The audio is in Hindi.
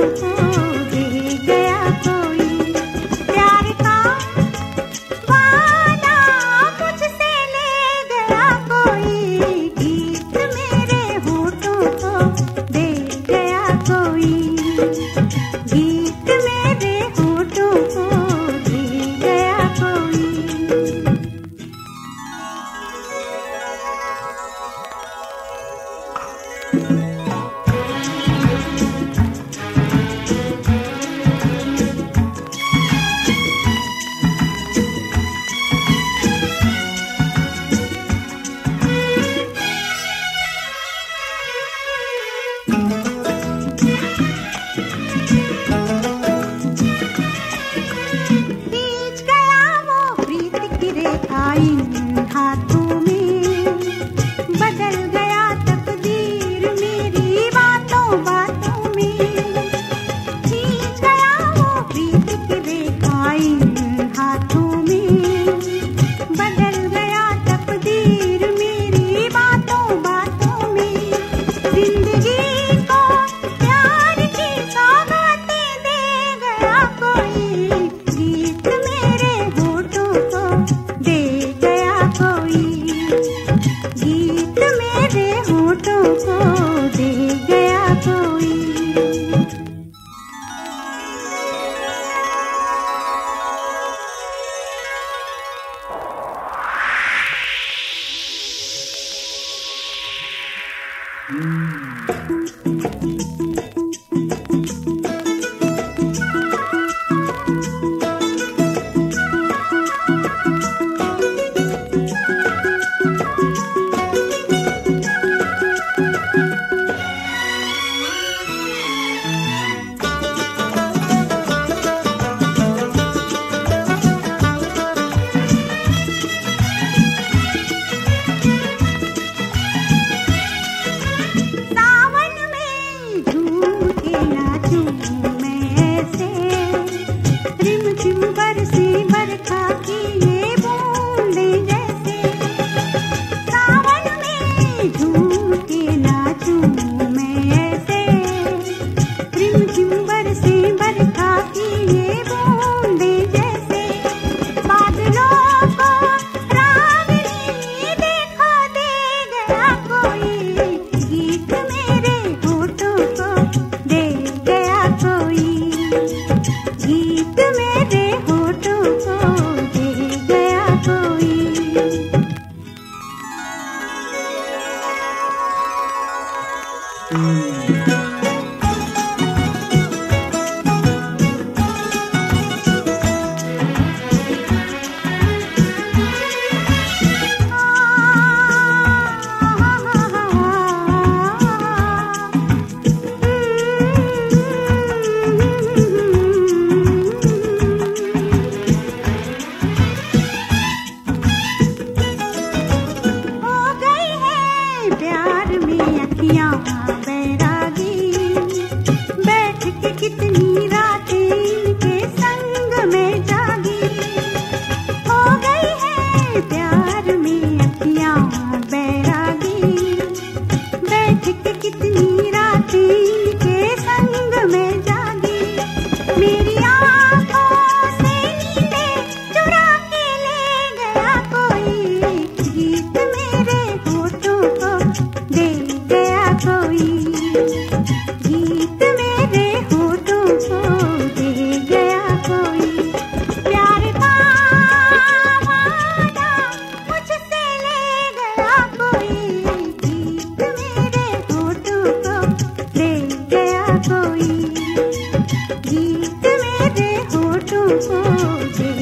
Okay. 음. गया कोई। गीत मेरे होठों को दे गया कोई। प्यार वादा मुझसे ले गया कोई। गीत मेरे होठों को दे गया कोई। गीत मेरे होठों को दे